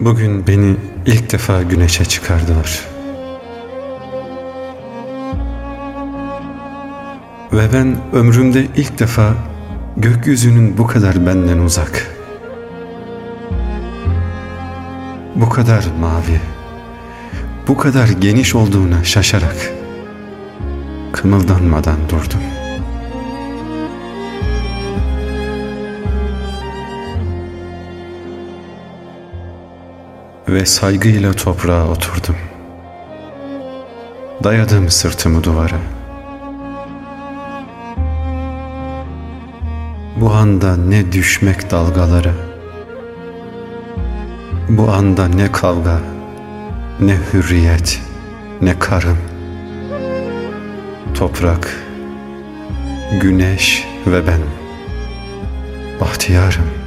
Bugün beni ilk defa güneşe çıkardılar. Ve ben ömrümde ilk defa gökyüzünün bu kadar benden uzak, bu kadar mavi, bu kadar geniş olduğuna şaşarak kımıldanmadan durdum. Ve saygıyla toprağa oturdum. Dayadım sırtımı duvara. Bu anda ne düşmek dalgalara, bu anda ne kavga, ne hürriyet, ne karın. Toprak, güneş ve ben. Bahtiyarım.